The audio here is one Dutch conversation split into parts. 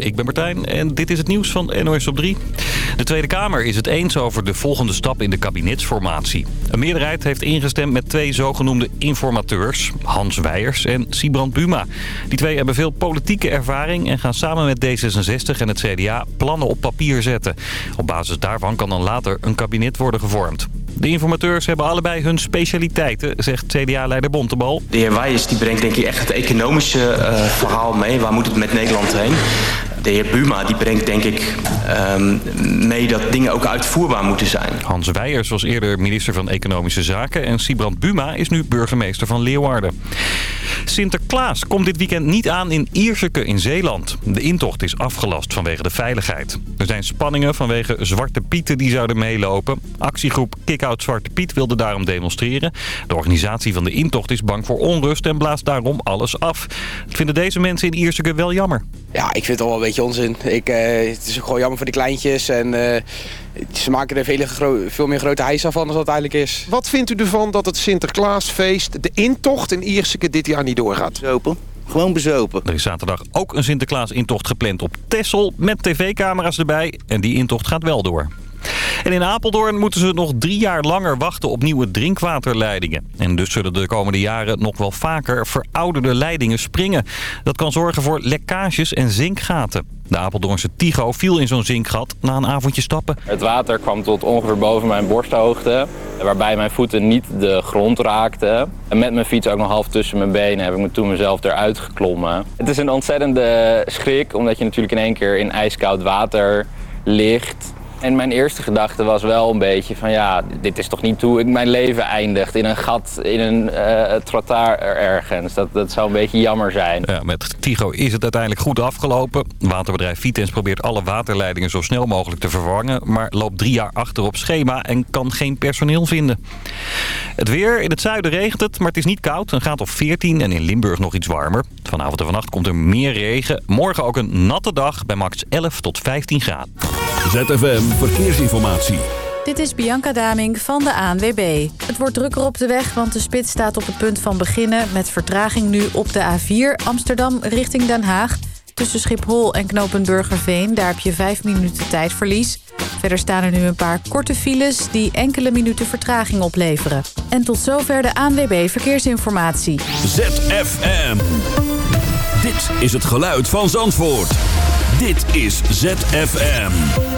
Ik ben Martijn en dit is het nieuws van NOS op 3. De Tweede Kamer is het eens over de volgende stap in de kabinetsformatie. Een meerderheid heeft ingestemd met twee zogenoemde informateurs, Hans Weijers en Sibrand Buma. Die twee hebben veel politieke ervaring en gaan samen met D66 en het CDA plannen op papier zetten. Op basis daarvan kan dan later een kabinet worden gevormd. De informateurs hebben allebei hun specialiteiten, zegt CDA-leider Bontebal. De heer Wijers die brengt denk ik echt het economische uh, verhaal mee. Waar moet het met Nederland heen? De heer Buma die brengt denk ik um, mee dat dingen ook uitvoerbaar moeten zijn. Hans Weijers was eerder minister van Economische Zaken... en Sibrand Buma is nu burgemeester van Leeuwarden. Sinterklaas komt dit weekend niet aan in Ierseke in Zeeland. De intocht is afgelast vanwege de veiligheid. Er zijn spanningen vanwege Zwarte Pieten die zouden meelopen. Actiegroep Kick-Out Zwarte Piet wilde daarom demonstreren. De organisatie van de intocht is bang voor onrust en blaast daarom alles af. Dat vinden deze mensen in Ierseke wel jammer. Ja, ik vind het al wel beetje onzin. Ik, uh, het is ook gewoon jammer voor de kleintjes en... Uh, ze maken er veel, veel meer grote heisa van dan dat het eigenlijk is. Wat vindt u ervan dat het Sinterklaasfeest, de intocht in Ierseke dit jaar niet doorgaat? Open. Gewoon bezopen. Er is zaterdag ook een Sinterklaas-intocht gepland op Tessel met tv-camera's erbij. En die intocht gaat wel door. En in Apeldoorn moeten ze nog drie jaar langer wachten op nieuwe drinkwaterleidingen. En dus zullen de komende jaren nog wel vaker verouderde leidingen springen. Dat kan zorgen voor lekkages en zinkgaten. De Apeldoornse Tigo viel in zo'n zinkgat na een avondje stappen. Het water kwam tot ongeveer boven mijn borsthoogte. Waarbij mijn voeten niet de grond raakten. En met mijn fiets ook nog half tussen mijn benen heb ik me toen mezelf eruit geklommen. Het is een ontzettende schrik omdat je natuurlijk in één keer in ijskoud water ligt. En mijn eerste gedachte was wel een beetje van ja, dit is toch niet hoe ik mijn leven eindigt. In een gat, in een uh, trottoir ergens. Dat, dat zou een beetje jammer zijn. Ja, met Tigo is het uiteindelijk goed afgelopen. Waterbedrijf Vitens probeert alle waterleidingen zo snel mogelijk te vervangen. Maar loopt drie jaar achter op schema en kan geen personeel vinden. Het weer, in het zuiden regent het, maar het is niet koud. Een graad of 14 en in Limburg nog iets warmer. Vanavond en vannacht komt er meer regen. Morgen ook een natte dag bij max 11 tot 15 graden. ZFM Verkeersinformatie. Dit is Bianca Daming van de ANWB. Het wordt drukker op de weg, want de spits staat op het punt van beginnen... met vertraging nu op de A4 Amsterdam richting Den Haag. Tussen Schiphol en Knopenburgerveen, daar heb je vijf minuten tijdverlies. Verder staan er nu een paar korte files die enkele minuten vertraging opleveren. En tot zover de ANWB Verkeersinformatie. ZFM. Dit is het geluid van Zandvoort. Dit is ZFM.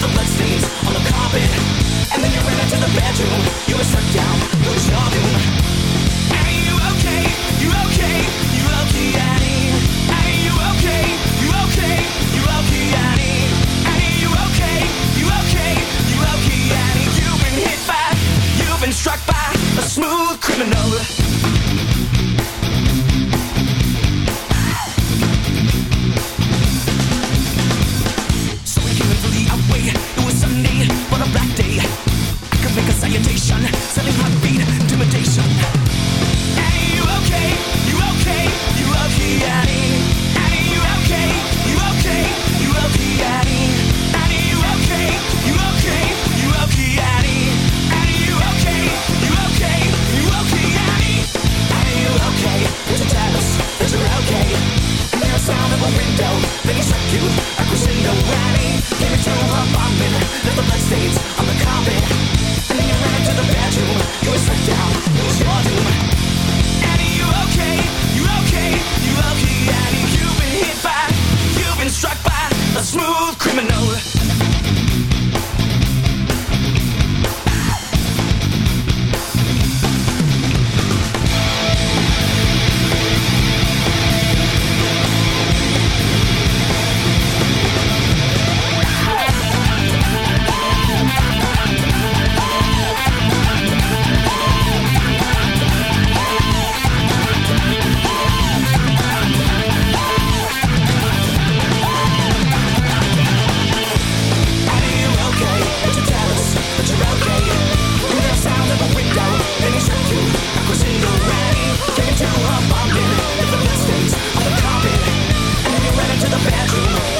the bloodstains on the carpet. And then you ran into the bedroom. You were struck down.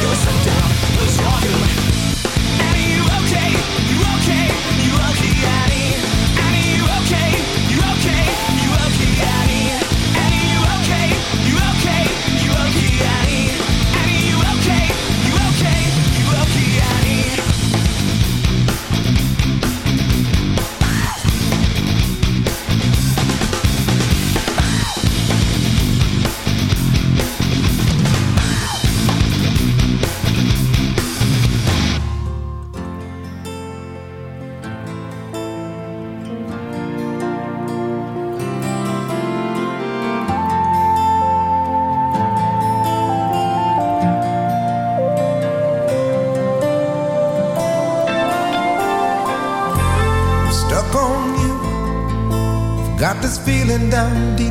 You're a sundown, lose your human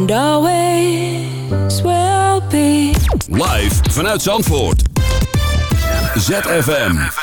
And always will be. Live vanuit Zandvoort. ZFM.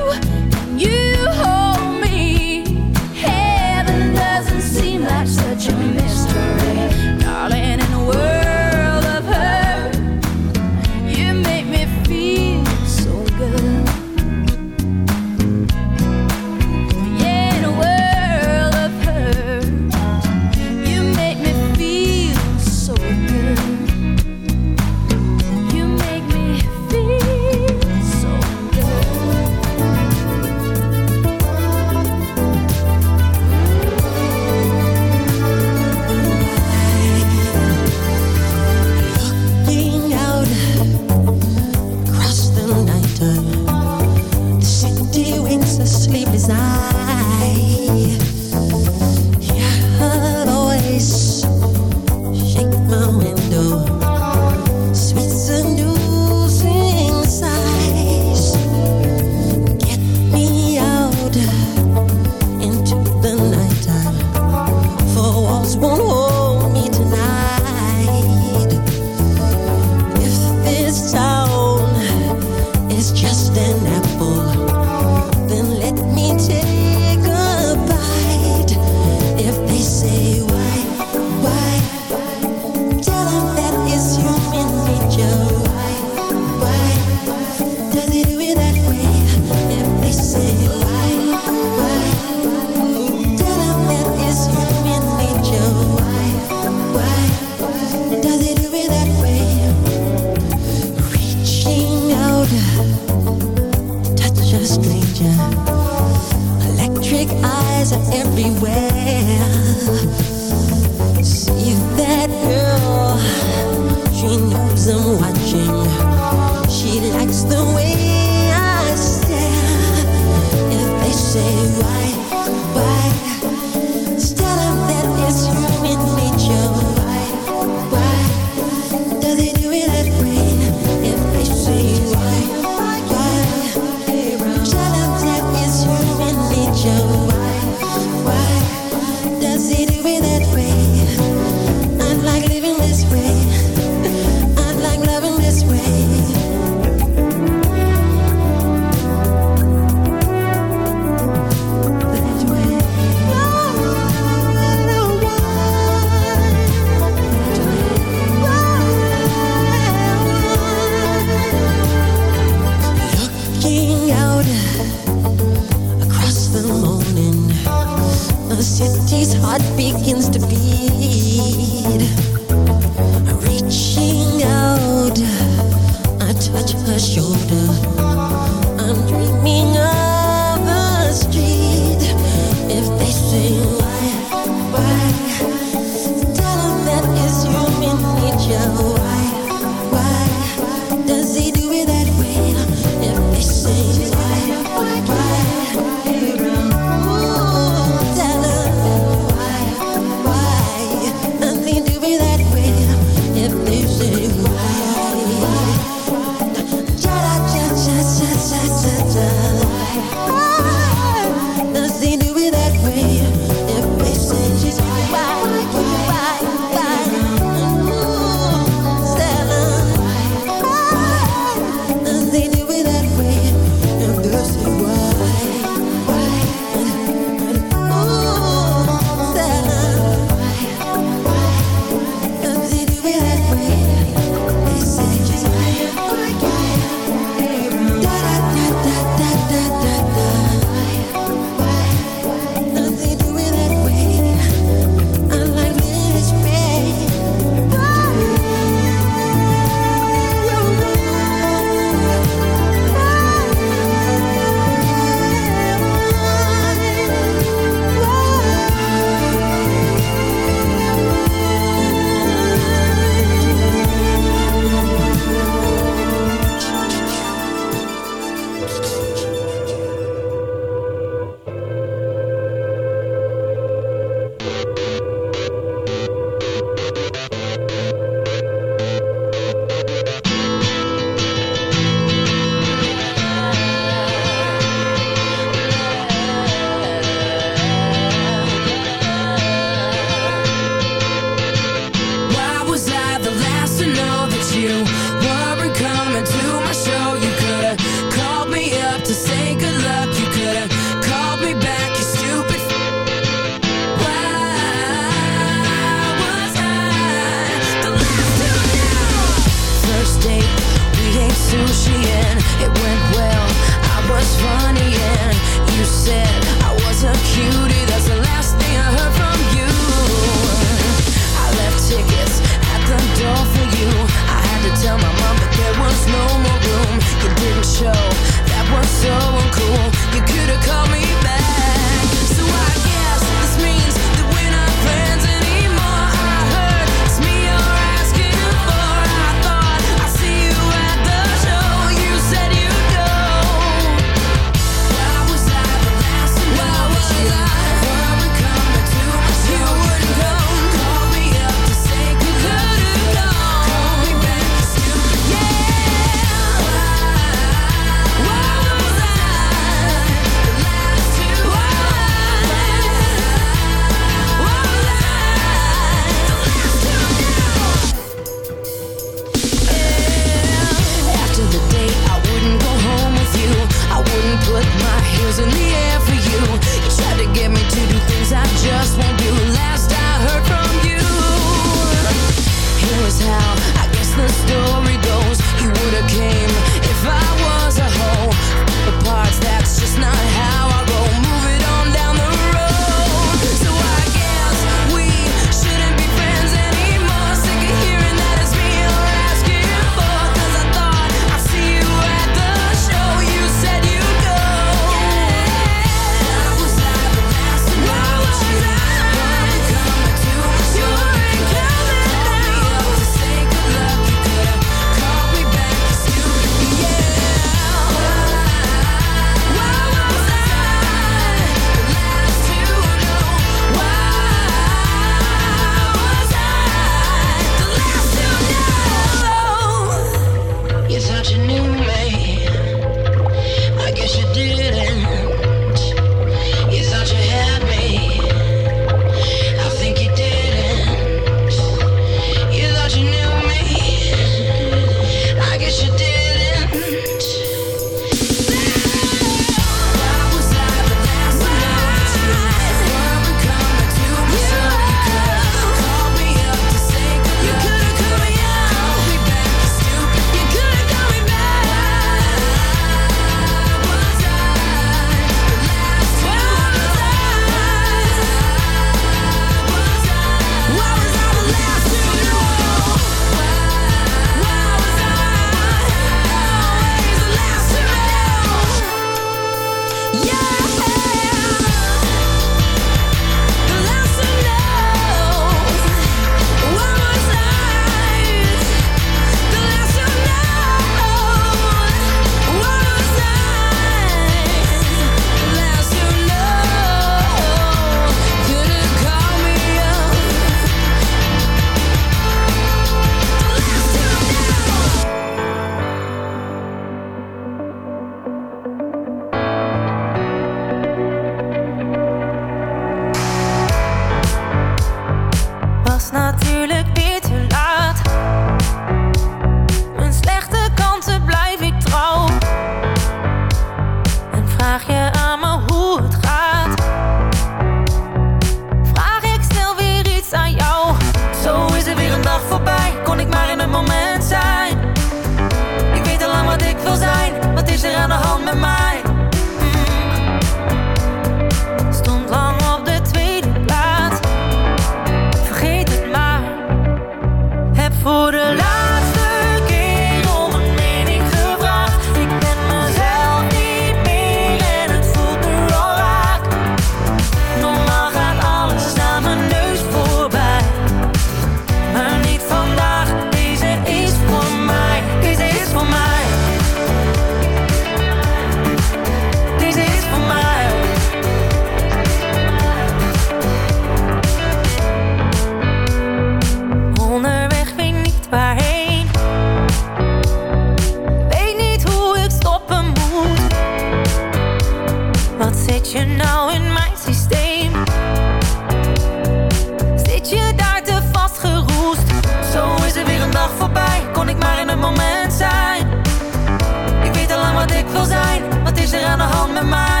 gonna hold my mind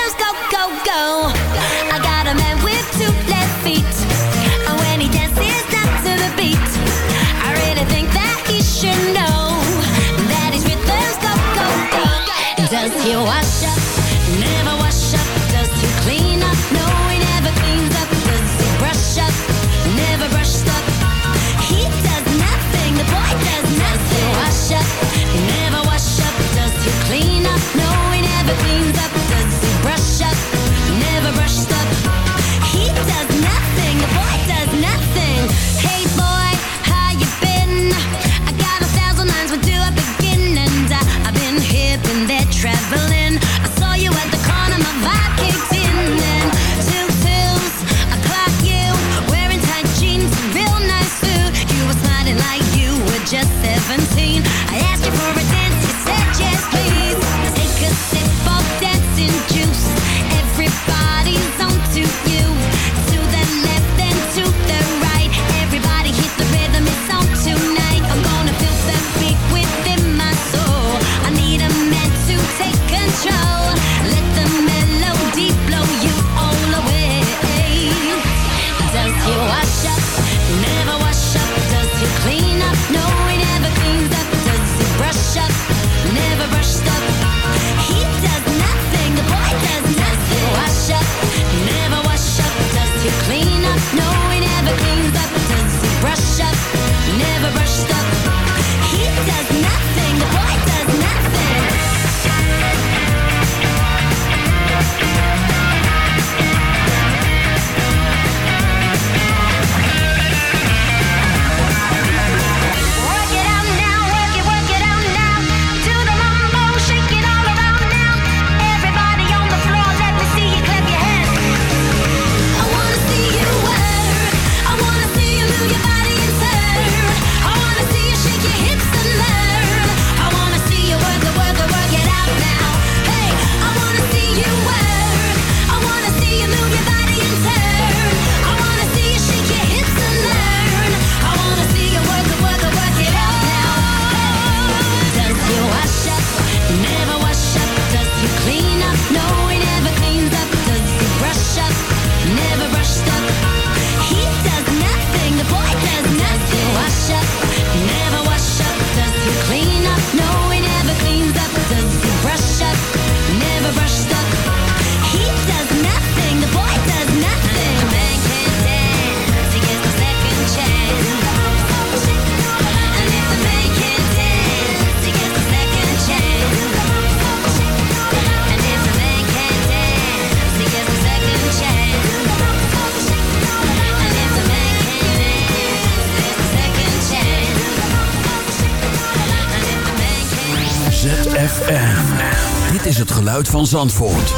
Van Zandvoort.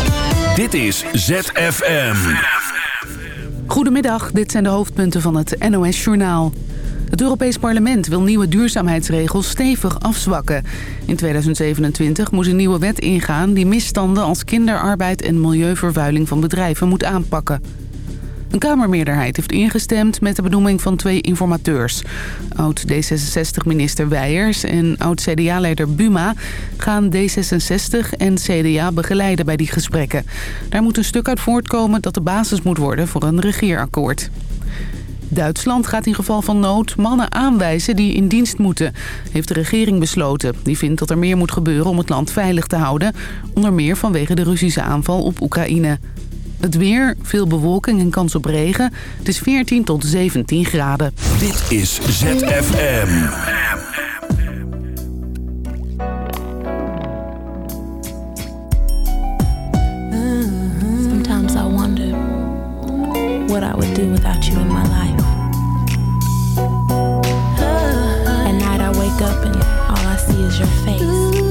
Dit is ZFM. Goedemiddag, dit zijn de hoofdpunten van het NOS-journaal. Het Europees Parlement wil nieuwe duurzaamheidsregels stevig afzwakken. In 2027 moet een nieuwe wet ingaan die misstanden als kinderarbeid en milieuvervuiling van bedrijven moet aanpakken. Een Kamermeerderheid heeft ingestemd met de benoeming van twee informateurs. Oud-D66-minister Weijers en oud-CDA-leider Buma gaan D66 en CDA begeleiden bij die gesprekken. Daar moet een stuk uit voortkomen dat de basis moet worden voor een regeerakkoord. Duitsland gaat in geval van nood mannen aanwijzen die in dienst moeten, heeft de regering besloten. Die vindt dat er meer moet gebeuren om het land veilig te houden, onder meer vanwege de Russische aanval op Oekraïne. Het weer, veel bewolking en kans op regen. Het is 14 tot 17 graden. Dit is ZFM. Sometimes I wonder what I would do without you in my life. At night I wake up and all I see is your face.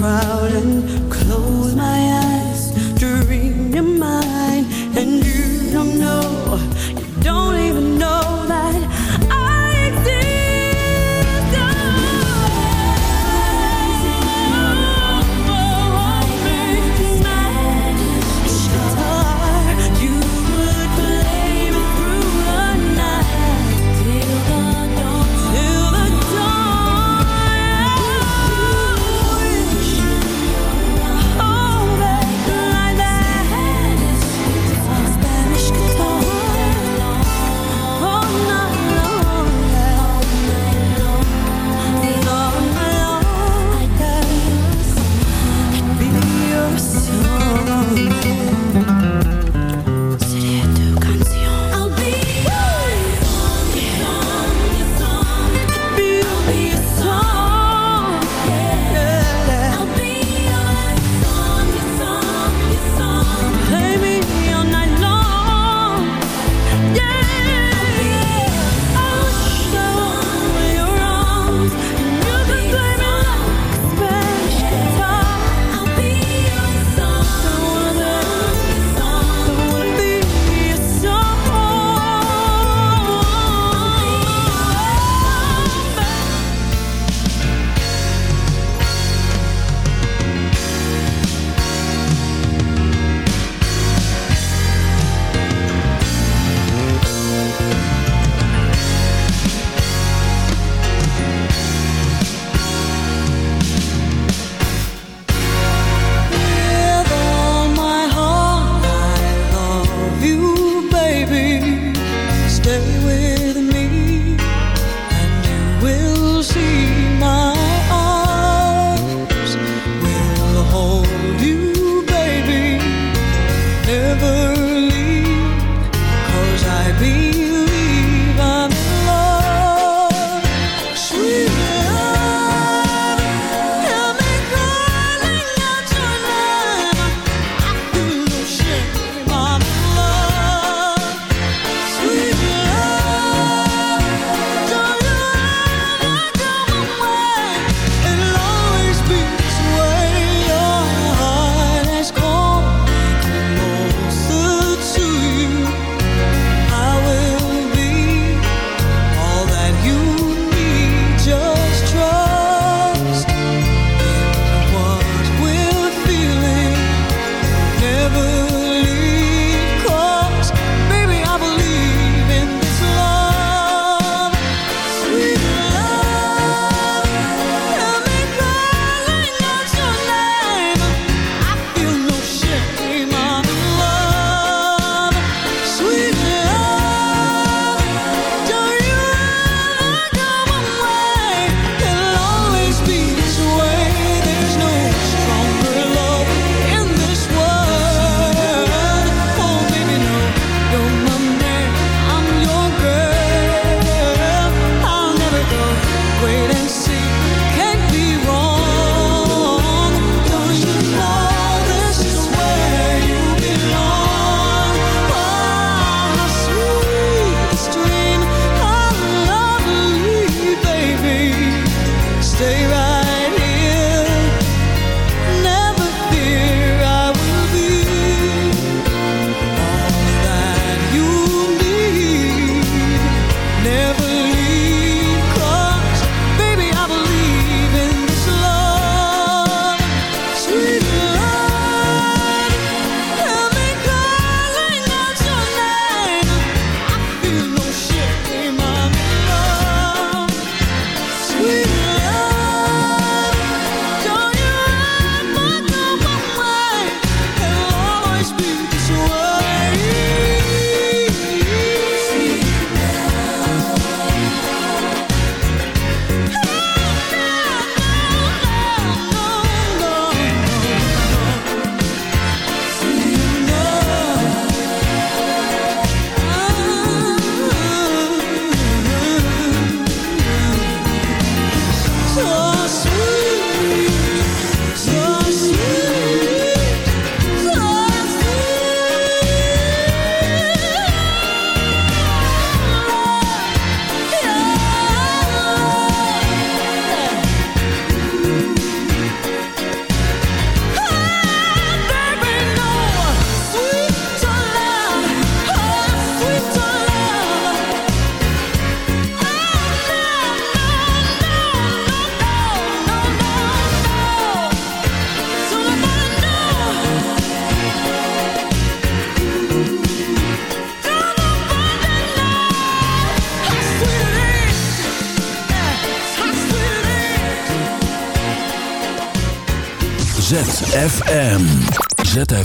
crowd.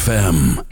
ZFM.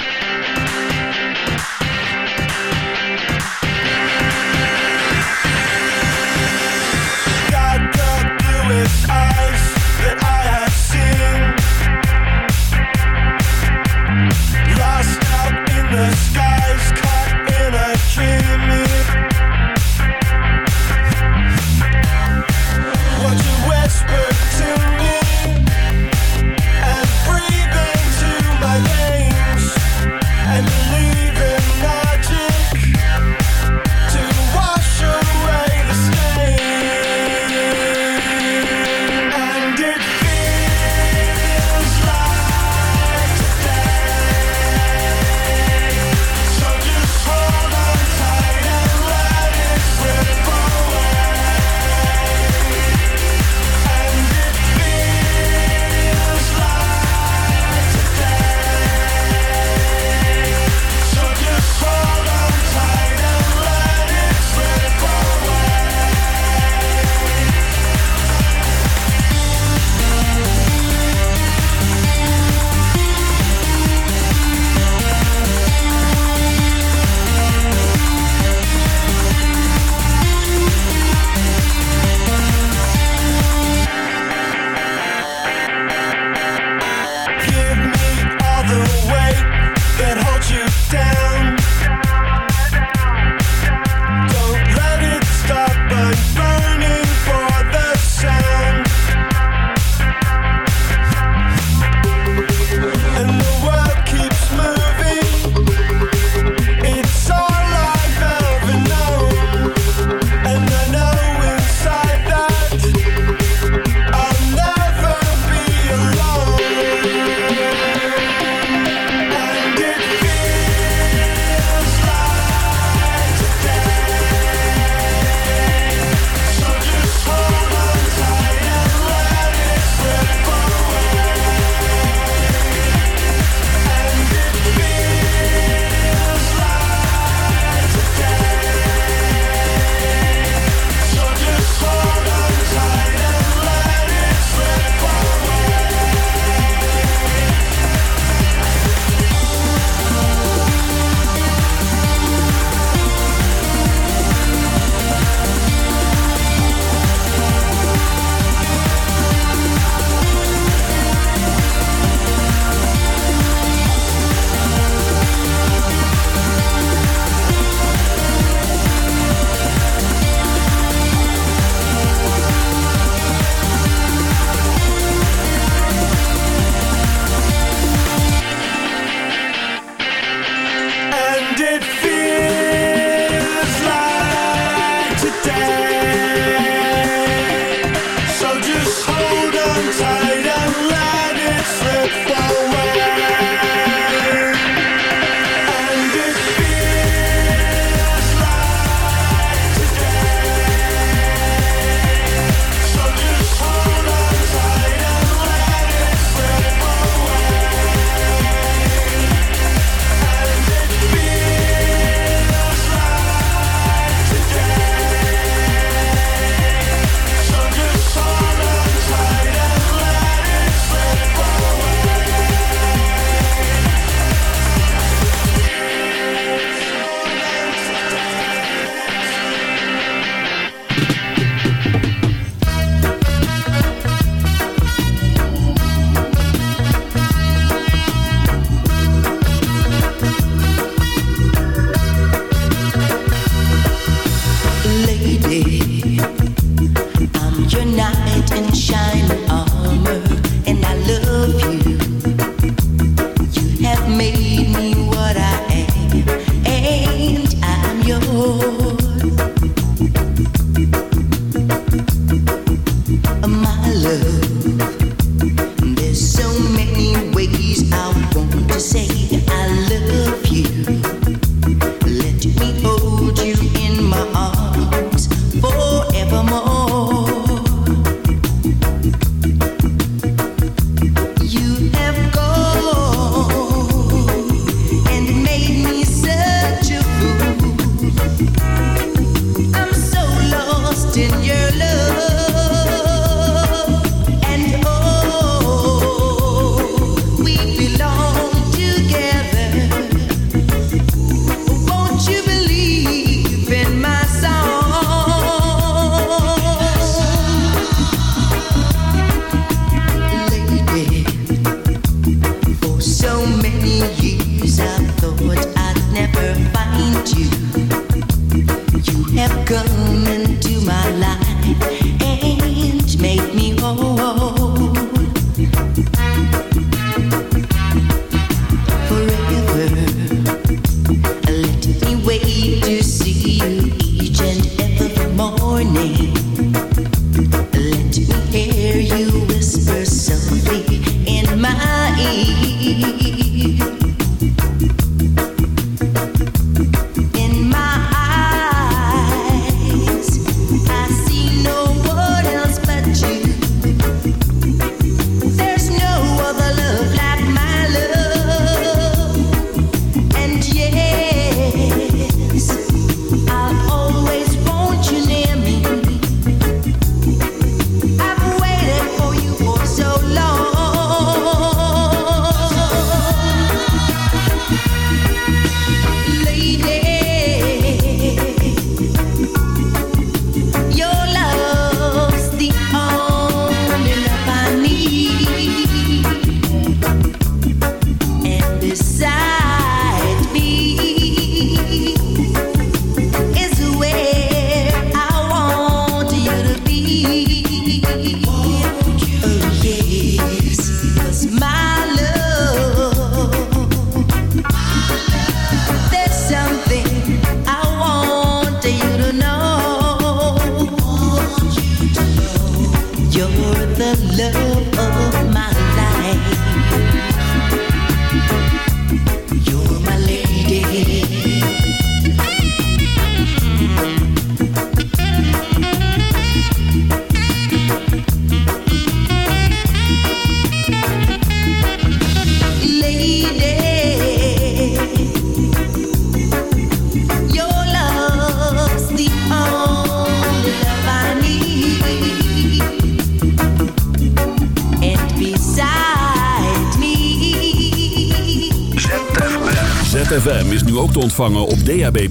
Ontvangen op DAB+.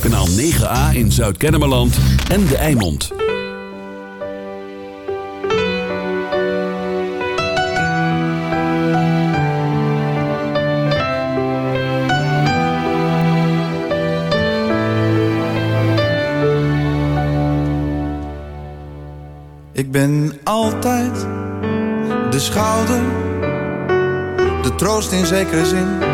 Kanaal 9A in Zuid-Kennemerland en De Eimond. Ik ben altijd de schouder, de troost in zekere zin.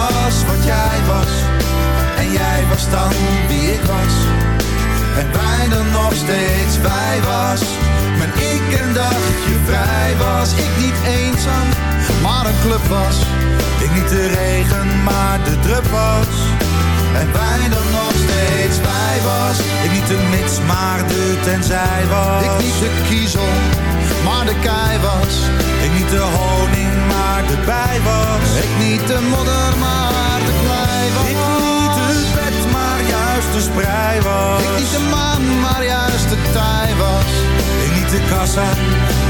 een club was. Ik niet de regen, maar de drup was. En wij dan nog steeds wij was. Ik niet de mits, maar de tenzij was. Ik niet de kiezel, maar de kei was. Ik niet de honing, maar de bij was. Ik niet de modder, maar de klei was. Ik niet het bed, maar juist de sprei was. Ik niet de maan, maar juist de tij was. Ik niet de kassa,